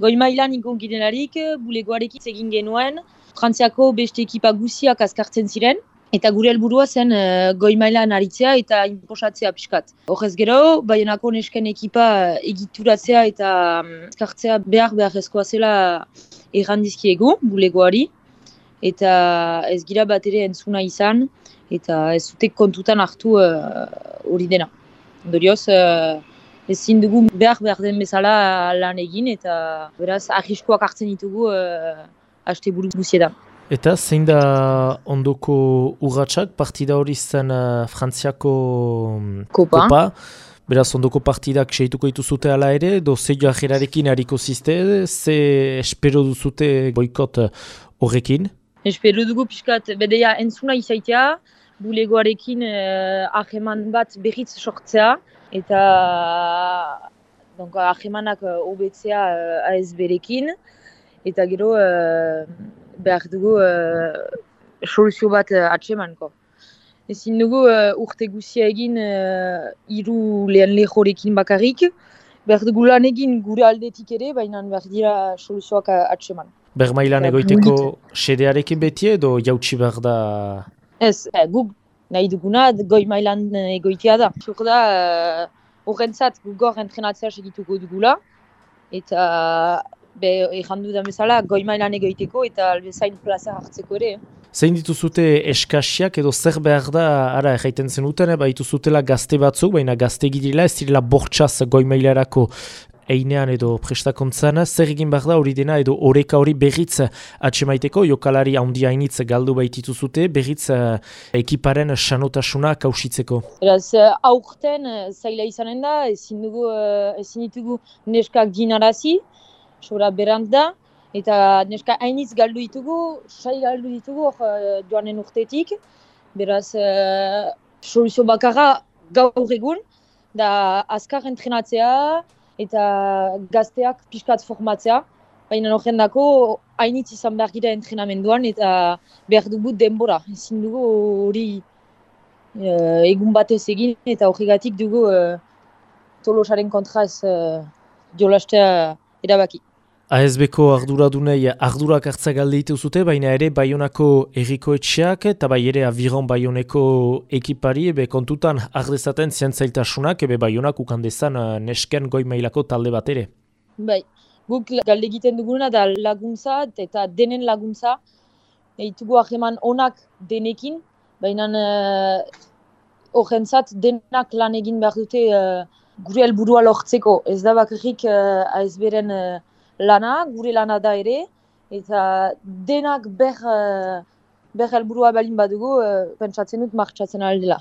Goi mailan ikon girenarik, bulegoarekin egin genuen, Frantziako beste ekipa guziak azkartzen ziren, eta gure helburua zen uh, goi mailan aritzea eta inposatzea pixkat. Horrez gero, baionako nesken ekipa egituratzea eta azkartzea behar behar ezkoa zela errandizkiegu, bulegoari, eta ez gira bat ere entzuna izan, eta ez zute kontutan hartu hori uh, dena. Dorioz, uh, ezin dugu behar behar den bezala lan egin, eta beraz, ahiskoak hartzen ditugu uh, haste buru guzietan. Eta zein da ondoko urratxak, partida hori zen uh, Frantziako mm, kopa. kopa. Beraz, ondoko partidak seituko dituzute ala ere, do ze joajerarekin hariko ziste, ze espero duzute boikot horrekin? Espero dugu pixkat, bedeia entzuna izaitea, bulegoarekin uh, aheman bat berriz sortzea, eta donc, ahemanak hobetzea uh, ASB-rekin, eta gero behar dugu uh, soluzio bat uh, atsemanko. Ezin dugu uh, urte guzia egin uh, iru lehen lehorekin bakarrik, behar dugu lan egin gure aldetik ere, baina behar dira soluzioak atseman. Bermailan egoiteko sedearekin beti edo jautsi behar da? Ez, eh, guk nahi duguna goi mailan egoitea da. Zur da, horrentzat uh, gugor entrenatzea segituko dugula, eta be errandu da bezala goi mailan egoiteko eta albezain plaza hartzeko ere. Zein dituzute eskasiak edo zer behar da, ara erraiten zenuten, ba dituzutela gazte batzuk, baina gazte gidila ez direla bortxaz goi mailarako einean edo prestakontzan, zer egin behar da hori dena edo oreka hori berriz atxemaiteko, jokalari handi hainitz galdu baititu zute, berriz uh, ekiparen sanotasuna kausitzeko. Eraz, uh, aurten uh, zaila izanen da, ezin, dugu, ezin ditugu neskak dinarazi, sobra berant da, eta neska hainitz galdu ditugu, sai galdu ditugu uh, joanen urtetik, beraz, soluzio bakarra gaur egun, da azkar entrenatzea eta gazteak pixkat formatzea, baina horren dako hainitz izan behar gira entrenamenduan eta behar dugu denbora, ezin dugu hori uh, egun batez egin eta horregatik dugu uh, tolosaren kontra ez uh, jolastea erabaki. ASB-ko arduradunei ardurak hartza galde zute, baina ere Baionako errikoetxeak eta bai ere Aviron Baioneko ekipari ebe kontutan ardezaten zientzailtasunak ebe Baionak ukandezan eh, nesken goi mailako talde bat ere. Bai, guk galde egiten duguna da laguntza eta denen laguntza. Eitugu aheman onak denekin, baina uh, denak lan egin behar dute uh, gure helburua lortzeko. Ez da bakarrik uh, ASB-ren lana, gure lana da ere, eta denak ber, uh, ber helburua balin badugu, uh, pentsatzen dut martxatzen aldela.